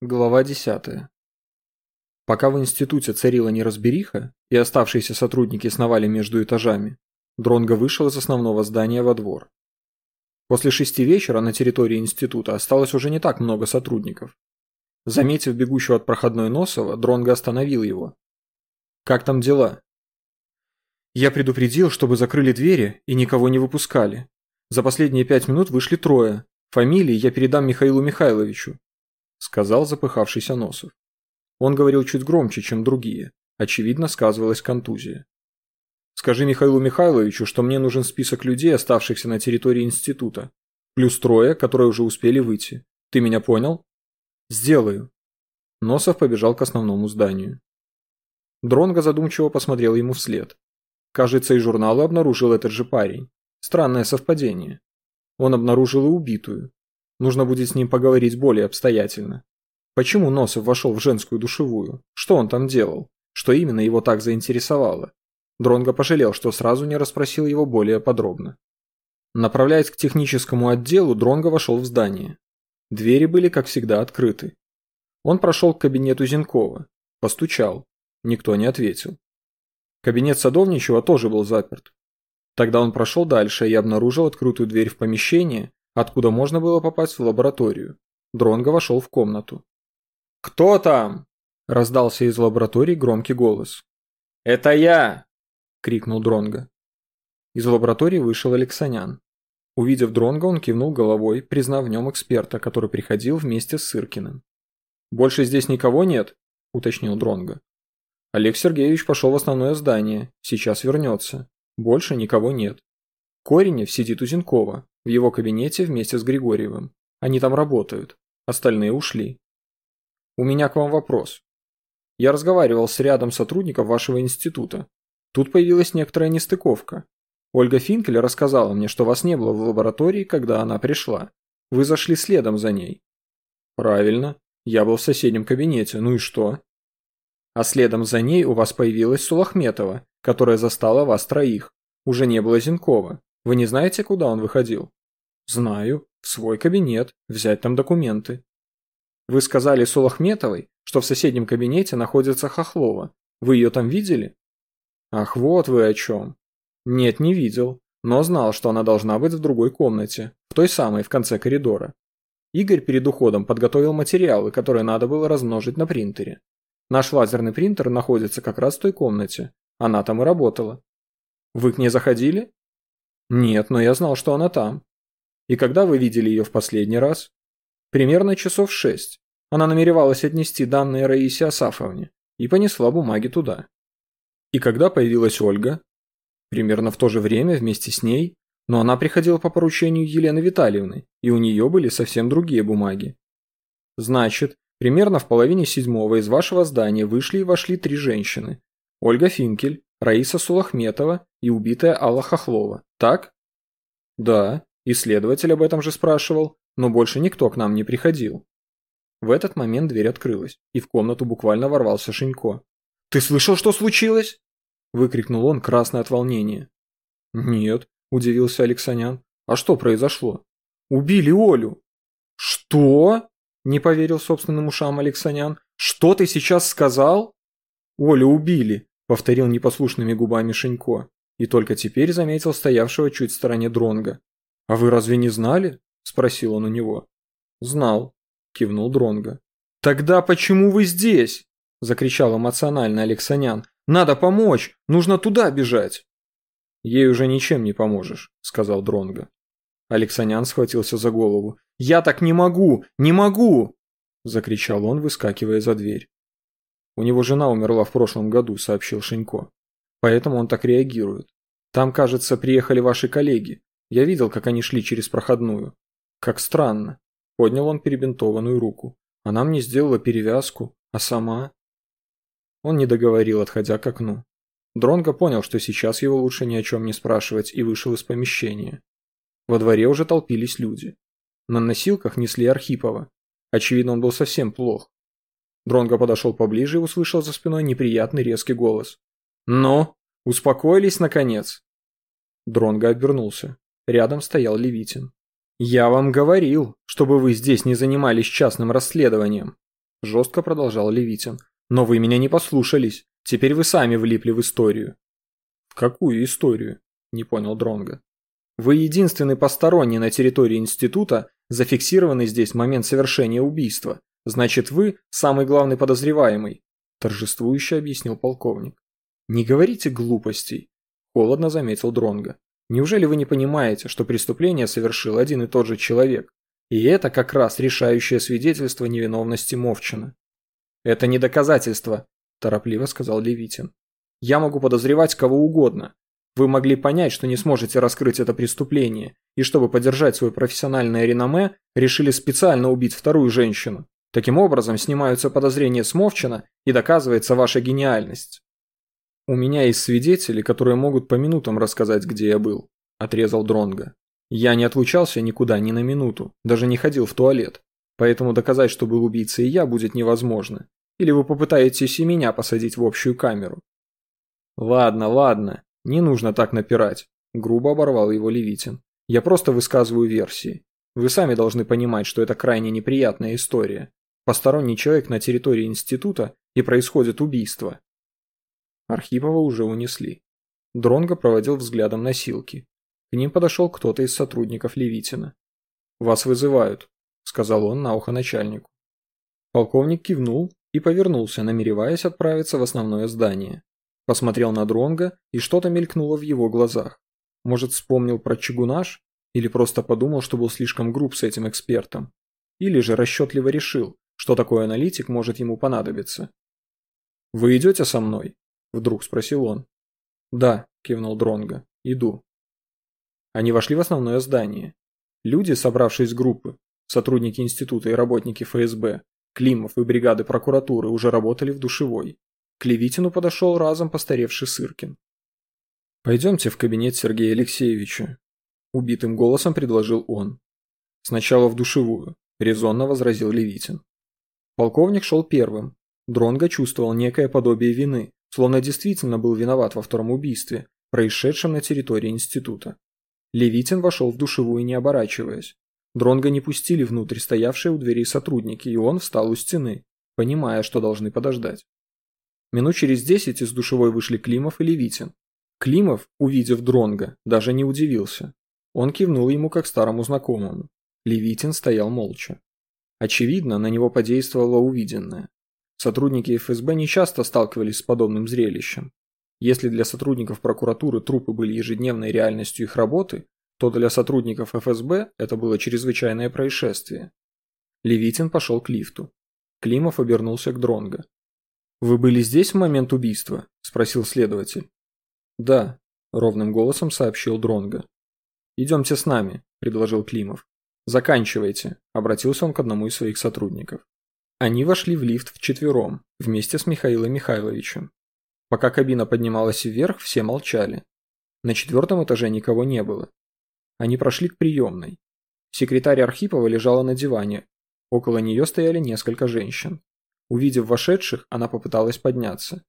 Глава 10. Пока в институте царила неразбериха, и оставшиеся сотрудники сновали между этажами, Дронго вышел из основного здания во двор. После шести вечера на территории института осталось уже не так много сотрудников. Заметив бегущего от проходной Носова, Дронго остановил его. «Как там дела?» «Я предупредил, чтобы закрыли двери и никого не выпускали. За последние пять минут вышли трое. Фамилии я передам Михаилу Михайловичу. – сказал запыхавшийся Носов. Он говорил чуть громче, чем другие. Очевидно, сказывалась контузия. «Скажи Михаилу Михайловичу, что мне нужен список людей, оставшихся на территории института. Плюс трое, которые уже успели выйти. Ты меня понял?» «Сделаю». Носов побежал к основному зданию. Дронго задумчиво посмотрел ему вслед. Кажется, и журналы обнаружил этот же парень. Странное совпадение. Он обнаружил и убитую, Нужно будет с ним поговорить более обстоятельно. Почему Носов вошел в женскую душевую? Что он там делал? Что именно его так заинтересовало? Дронго пожалел, что сразу не расспросил его более подробно. Направляясь к техническому отделу, Дронго вошел в здание. Двери были, как всегда, открыты. Он прошел к кабинету Зенкова. Постучал. Никто не ответил. Кабинет Садовничего тоже был заперт. Тогда он прошел дальше и обнаружил открытую дверь в помещение, откуда можно было попасть в лабораторию. Дронго вошел в комнату. «Кто там?» – раздался из лаборатории громкий голос. «Это я!» – крикнул Дронго. Из лаборатории вышел Алексанян. Увидев Дронго, он кивнул головой, признав в нем эксперта, который приходил вместе с Сыркиным. «Больше здесь никого нет?» – уточнил Дронго. Олег Сергеевич пошел в основное здание, сейчас вернется. Больше никого нет. Коренев сидит у Зинкова, в его кабинете вместе с Григорьевым. Они там работают. Остальные ушли. У меня к вам вопрос. Я разговаривал с рядом сотрудников вашего института. Тут появилась некоторая нестыковка. Ольга Финкель рассказала мне, что вас не было в лаборатории, когда она пришла. Вы зашли следом за ней. Правильно. Я был в соседнем кабинете. Ну и что? А следом за ней у вас появилась Сулахметова, которая застала вас троих. Уже не было Зинкова. Вы не знаете, куда он выходил? Знаю. В свой кабинет. Взять там документы. Вы сказали Сулахметовой, что в соседнем кабинете находится Хохлова. Вы ее там видели? Ах, вот вы о чем. Нет, не видел, но знал, что она должна быть в другой комнате, в той самой в конце коридора. Игорь перед уходом подготовил материалы, которые надо было размножить на принтере. Наш лазерный принтер находится как раз в той комнате. Она там и работала. Вы к ней заходили? Нет, но я знал, что она там. И когда вы видели ее в последний раз? Примерно часов шесть. Она намеревалась отнести данные Раисе Асафовне и понесла бумаги туда. И когда появилась Ольга? Примерно в то же время вместе с ней, но она приходила по поручению Елены Витальевны, и у нее были совсем другие бумаги. Значит, примерно в половине седьмого из вашего здания вышли и вошли три женщины. Ольга Финкель, Раиса Сулахметова и убитая Алла Хохлова, так? Да, исследователь об этом же спрашивал, но больше никто к нам не приходил. В этот момент дверь открылась, и в комнату буквально ворвался Шинько. «Ты слышал, что случилось?» – выкрикнул он, красный от волнения. «Нет», – удивился Алексанян. «А что произошло?» «Убили Олю!» «Что?» – не поверил собственным ушам Алексанян. «Что ты сейчас сказал?» «Олю убили», повторил непослушными губами Шинько, и только теперь заметил стоявшего чуть в стороне Дронга. «А вы разве не знали?» – спросил он у него. «Знал», – кивнул Дронга. «Тогда почему вы здесь?» – закричал эмоционально Алексанян. «Надо помочь! Нужно туда бежать!» «Ей уже ничем не поможешь», – сказал Дронга. Алексанян схватился за голову. «Я так не могу! Не могу!» – закричал он, выскакивая за дверь. У него жена умерла в прошлом году, сообщил Шинько. Поэтому он так реагирует. Там, кажется, приехали ваши коллеги. Я видел, как они шли через проходную. Как странно. Поднял он перебинтованную руку. Она мне сделала перевязку, а сама... Он не договорил, отходя к окну. Дронго понял, что сейчас его лучше ни о чем не спрашивать, и вышел из помещения. Во дворе уже толпились люди. На носилках несли Архипова. Очевидно, он был совсем плох. Дронго подошел поближе и услышал за спиной неприятный резкий голос. «Ну, успокоились, наконец?» Дронго обернулся. Рядом стоял Левитин. «Я вам говорил, чтобы вы здесь не занимались частным расследованием». жестко продолжал Левитин. Но вы меня не послушались. Теперь вы сами влипли в историю. В какую историю? Не понял Дронга. Вы единственный посторонний на территории института, зафиксированный здесь момент совершения убийства. Значит, вы самый главный подозреваемый, торжествующе объяснил полковник. Не говорите глупостей, холодно заметил Дронга. Неужели вы не понимаете, что преступление совершил один и тот же человек? И это как раз решающее свидетельство невиновности Мовчина. «Это не доказательство», – торопливо сказал Левитин. «Я могу подозревать кого угодно. Вы могли понять, что не сможете раскрыть это преступление, и чтобы поддержать свое профессиональное реноме, решили специально убить вторую женщину. Таким образом, снимаются подозрения с Мовчина и доказывается ваша гениальность». «У меня есть свидетели, которые могут по минутам рассказать, где я был», – отрезал Дронга. «Я не отлучался никуда ни на минуту, даже не ходил в туалет. Поэтому доказать, что был убийцей я, будет невозможно. Или вы попытаетесь и меня посадить в общую камеру. Ладно, ладно, не нужно так напирать. Грубо оборвал его Левитин. Я просто высказываю версии. Вы сами должны понимать, что это крайне неприятная история. Посторонний человек на территории института и происходит убийство. Архипова уже унесли. Дронго проводил взглядом носилки. К ним подошел кто-то из сотрудников Левитина. «Вас вызывают», сказал он на ухо начальнику. Полковник кивнул и повернулся, намереваясь отправиться в основное здание. Посмотрел на Дронга, и что-то мелькнуло в его глазах. Может, вспомнил про чугунаш? Или просто подумал, что был слишком груб с этим экспертом? Или же расчетливо решил, что такой аналитик может ему понадобиться? «Вы идете со мной?» – вдруг спросил он. «Да», – кивнул Дронга. – «иду». Они вошли в основное здание. Люди, собравшись в группы, Сотрудники института и работники ФСБ, Климов и бригады прокуратуры уже работали в душевой. К Левитину подошел разом постаревший Сыркин. «Пойдемте в кабинет Сергея Алексеевича», – убитым голосом предложил он. «Сначала в душевую», – резонно возразил Левитин. Полковник шел первым. Дронго чувствовал некое подобие вины, словно действительно был виноват во втором убийстве, происшедшем на территории института. Левитин вошел в душевую, не оборачиваясь. Дронга не пустили внутрь стоявшие у дверей сотрудники, и он встал у стены, понимая, что должны подождать. Минут через десять из душевой вышли Климов и Левитин. Климов, увидев Дронга, даже не удивился. Он кивнул ему как старому знакомому. Левитин стоял молча. Очевидно, на него подействовало увиденное. Сотрудники ФСБ не часто сталкивались с подобным зрелищем. Если для сотрудников прокуратуры трупы были ежедневной реальностью их работы, то для сотрудников ФСБ это было чрезвычайное происшествие. Левитин пошел к лифту. Климов обернулся к Дронго. «Вы были здесь в момент убийства?» – спросил следователь. «Да», – ровным голосом сообщил Дронго. «Идемте с нами», – предложил Климов. «Заканчивайте», – обратился он к одному из своих сотрудников. Они вошли в лифт вчетвером, вместе с Михаилом Михайловичем. Пока кабина поднималась вверх, все молчали. На четвертом этаже никого не было. Они прошли к приемной. Секретарь Архипова лежала на диване. Около нее стояли несколько женщин. Увидев вошедших, она попыталась подняться.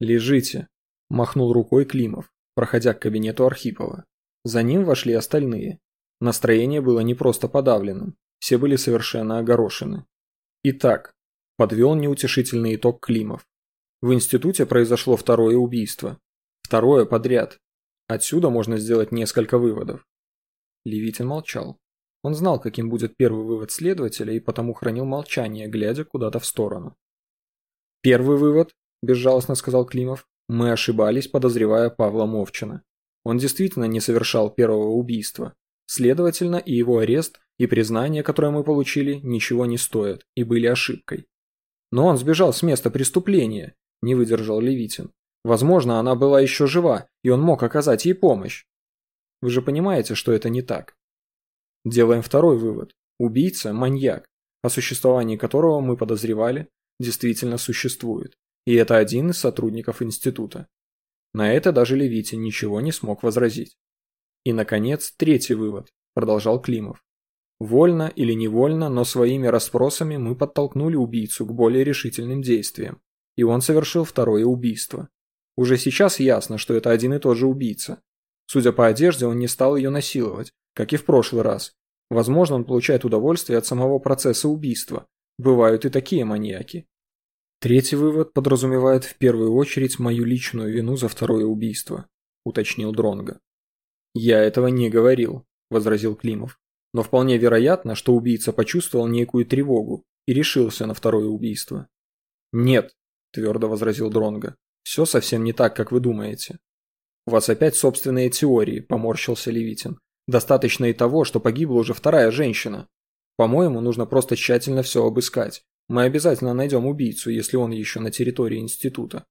«Лежите», – махнул рукой Климов, проходя к кабинету Архипова. За ним вошли остальные. Настроение было не просто подавленным, все были совершенно огорошены. Итак, подвел неутешительный итог Климов. В институте произошло второе убийство. Второе подряд. Отсюда можно сделать несколько выводов. Левитин молчал. Он знал, каким будет первый вывод следователя, и потому хранил молчание, глядя куда-то в сторону. «Первый вывод», – безжалостно сказал Климов, – «мы ошибались, подозревая Павла Мовчина. Он действительно не совершал первого убийства. Следовательно, и его арест, и признание, которое мы получили, ничего не стоят и были ошибкой. Но он сбежал с места преступления, не выдержал Левитин. Возможно, она была еще жива, и он мог оказать ей помощь. Вы же понимаете, что это не так. Делаем второй вывод. Убийца – маньяк, о существовании которого мы подозревали, действительно существует. И это один из сотрудников института. На это даже Левитин ничего не смог возразить. И, наконец, третий вывод, продолжал Климов. Вольно или невольно, но своими расспросами мы подтолкнули убийцу к более решительным действиям. И он совершил второе убийство. Уже сейчас ясно, что это один и тот же убийца, Судя по одежде, он не стал ее насиловать, как и в прошлый раз. Возможно, он получает удовольствие от самого процесса убийства, Бывают и такие маньяки. Третий вывод подразумевает в первую очередь мою личную вину за второе убийство, уточнил Дронга. Я этого не говорил, возразил Климов. Но вполне вероятно, что убийца почувствовал некую тревогу и решился на второе убийство. Нет, твердо возразил Дронга. Все совсем не так, как вы думаете. У вас опять собственные теории, поморщился Левитин. Достаточно и того, что погибла уже вторая женщина. По-моему, нужно просто тщательно все обыскать. Мы обязательно найдем убийцу, если он еще на территории института.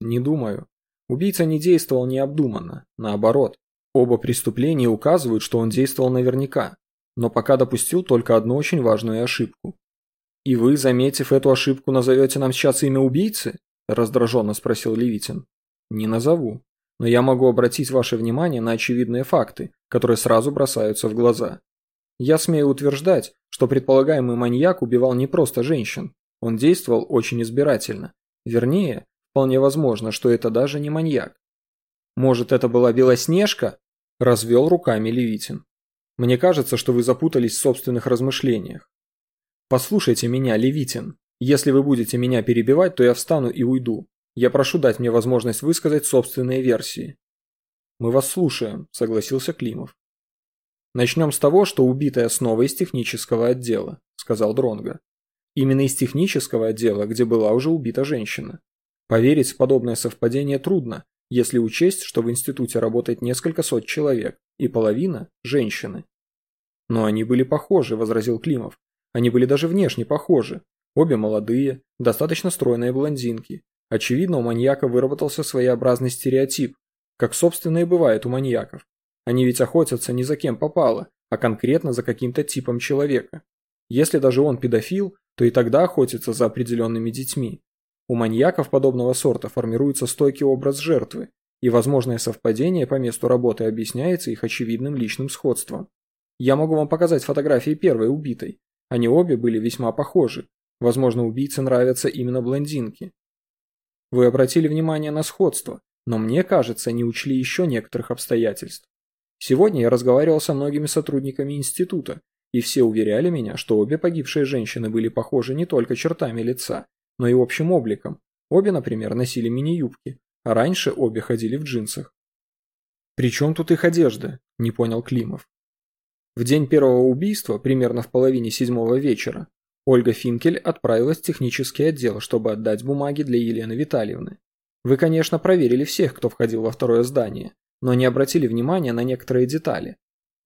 Не думаю. Убийца не действовал необдуманно. Наоборот. Оба преступления указывают, что он действовал наверняка. Но пока допустил только одну очень важную ошибку. «И вы, заметив эту ошибку, назовете нам сейчас имя убийцы?» – раздраженно спросил Левитин. «Не назову. Но я могу обратить ваше внимание на очевидные факты, которые сразу бросаются в глаза. Я смею утверждать, что предполагаемый маньяк убивал не просто женщин. Он действовал очень избирательно. Вернее, вполне возможно, что это даже не маньяк. Может, это была Белоснежка? Развел руками Левитин. Мне кажется, что вы запутались в собственных размышлениях. Послушайте меня, Левитин. Если вы будете меня перебивать, то я встану и уйду. Я прошу дать мне возможность высказать собственные версии. Мы вас слушаем, согласился Климов. Начнем с того, что убитая снова из технического отдела, сказал Дронга. Именно из технического отдела, где была уже убита женщина. Поверить в подобное совпадение трудно, если учесть, что в институте работает несколько сот человек, и половина – женщины. Но они были похожи, возразил Климов. Они были даже внешне похожи. Обе молодые, достаточно стройные блондинки. Очевидно, у маньяка выработался своеобразный стереотип, как собственно и бывает у маньяков. Они ведь охотятся не за кем попало, а конкретно за каким-то типом человека. Если даже он педофил, то и тогда охотится за определенными детьми. У маньяков подобного сорта формируется стойкий образ жертвы, и возможное совпадение по месту работы объясняется их очевидным личным сходством. Я могу вам показать фотографии первой убитой. Они обе были весьма похожи. Возможно, убийце нравятся именно блондинки. Вы обратили внимание на сходство, но мне кажется, не учли еще некоторых обстоятельств. Сегодня я разговаривал со многими сотрудниками института, и все уверяли меня, что обе погибшие женщины были похожи не только чертами лица, но и общим обликом. Обе, например, носили мини-юбки, а раньше обе ходили в джинсах. «При чем тут их одежда?» – не понял Климов. В день первого убийства, примерно в половине седьмого вечера, Ольга Финкель отправилась в технический отдел, чтобы отдать бумаги для Елены Витальевны. Вы, конечно, проверили всех, кто входил во второе здание, но не обратили внимания на некоторые детали.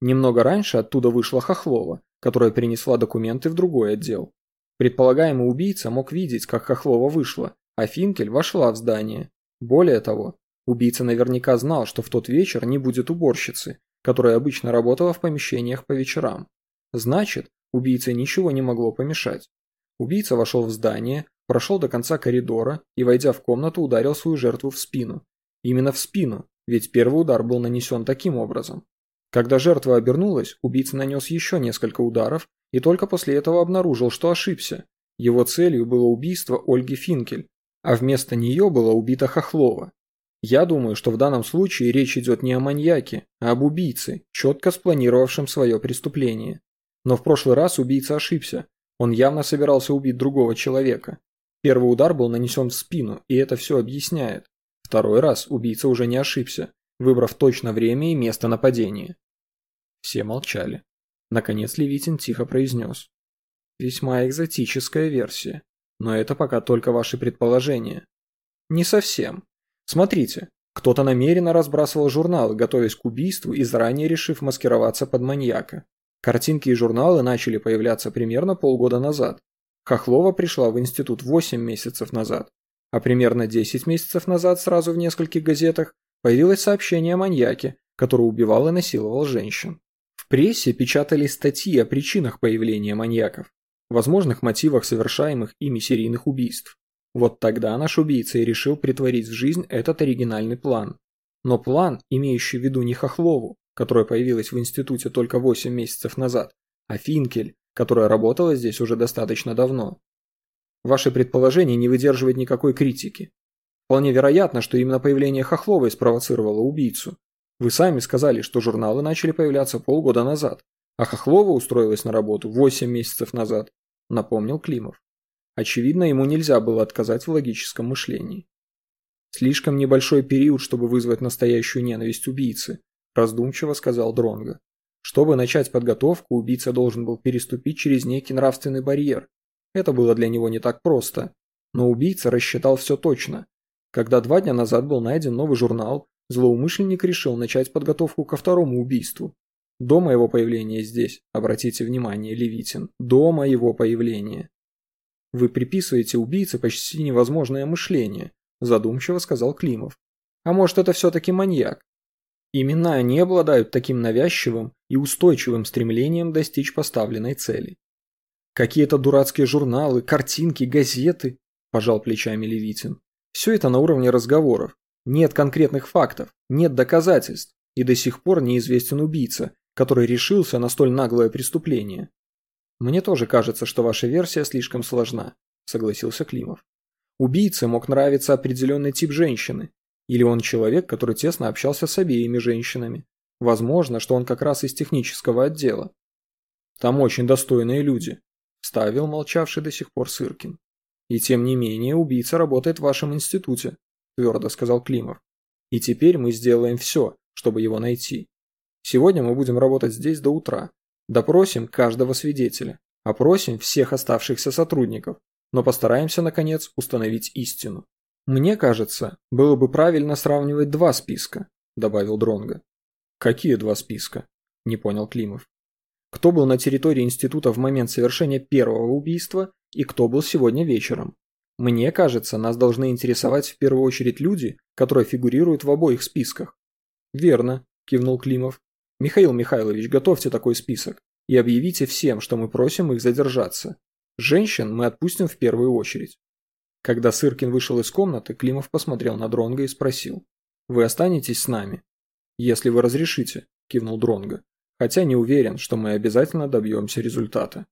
Немного раньше оттуда вышла Хохлова, которая принесла документы в другой отдел. Предполагаемый убийца мог видеть, как Хохлова вышла, а Финкель вошла в здание. Более того, убийца наверняка знал, что в тот вечер не будет уборщицы, которая обычно работала в помещениях по вечерам. Значит, убийце ничего не могло помешать. Убийца вошел в здание, прошел до конца коридора и, войдя в комнату, ударил свою жертву в спину. Именно в спину, ведь первый удар был нанесен таким образом. Когда жертва обернулась, убийца нанес еще несколько ударов и только после этого обнаружил, что ошибся. Его целью было убийство Ольги Финкель, а вместо нее была убита Хохлова. Я думаю, что в данном случае речь идет не о маньяке, а об убийце, четко спланировавшем свое преступление. Но в прошлый раз убийца ошибся. Он явно собирался убить другого человека. Первый удар был нанесен в спину, и это все объясняет. Второй раз убийца уже не ошибся, выбрав точно время и место нападения. Все молчали. Наконец Левитин тихо произнес. Весьма экзотическая версия, но это пока только ваши предположения. Не совсем. Смотрите, кто-то намеренно разбрасывал журналы, готовясь к убийству и заранее решив маскироваться под маньяка. Картинки и журналы начали появляться примерно полгода назад. Хохлова пришла в институт 8 месяцев назад. А примерно 10 месяцев назад сразу в нескольких газетах появилось сообщение о маньяке, который убивал и насиловал женщин. Прессе печатались статьи о причинах появления маньяков, возможных мотивах совершаемых ими серийных убийств. Вот тогда наш убийца и решил притворить в жизнь этот оригинальный план. Но план, имеющий в виду не Хохлову, которая появилась в институте только 8 месяцев назад, а Финкель, которая работала здесь уже достаточно давно. Ваше предположение не выдерживает никакой критики. Вполне вероятно, что именно появление Хохловой спровоцировало убийцу. Вы сами сказали, что журналы начали появляться полгода назад, а Хохлова устроилась на работу 8 месяцев назад. напомнил Климов. Очевидно, ему нельзя было отказать в логическом мышлении. Слишком небольшой период, чтобы вызвать настоящую ненависть убийцы, раздумчиво сказал Дронго. Чтобы начать подготовку, убийца должен был переступить через некий нравственный барьер. Это было для него не так просто. Но убийца рассчитал все точно. Когда два дня назад был найден новый журнал, злоумышленник решил начать подготовку ко второму убийству. До моего появления здесь, обратите внимание, Левитин, до моего появления. Вы приписываете убийце почти невозможное мышление, задумчиво сказал Климов. А может это все-таки маньяк? Именно они обладают таким навязчивым и устойчивым стремлением достичь поставленной цели. Какие-то дурацкие журналы, картинки, газеты, пожал плечами Левитин. Все это на уровне разговоров. Нет конкретных фактов, нет доказательств, и до сих пор неизвестен убийца, который решился на столь наглое преступление. Мне тоже кажется, что ваша версия слишком сложна, согласился Климов. Убийце мог нравиться определенный тип женщины, или он человек, который тесно общался с обеими женщинами. Возможно, что он как раз из технического отдела. Там очень достойные люди, вставил молчавший до сих пор Сыркин. И тем не менее, убийца работает в вашем институте, твердо сказал Климов. И теперь мы сделаем все, чтобы его найти. Сегодня мы будем работать здесь до утра. Допросим каждого свидетеля, опросим всех оставшихся сотрудников, но постараемся, наконец, установить истину. «Мне кажется, было бы правильно сравнивать два списка», – добавил Дронга. «Какие два списка?» – не понял Климов. «Кто был на территории института в момент совершения первого убийства и кто был сегодня вечером? Мне кажется, нас должны интересовать в первую очередь люди, которые фигурируют в обоих списках». «Верно», – кивнул Климов. «Михаил Михайлович, готовьте такой список и объявите всем, что мы просим их задержаться. Женщин мы отпустим в первую очередь. Когда Сыркин вышел из комнаты, Климов посмотрел на Дронга и спросил. «Вы останетесь с нами?» «Если вы разрешите», – кивнул Дронга. «Хотя не уверен, что мы обязательно добьемся результата».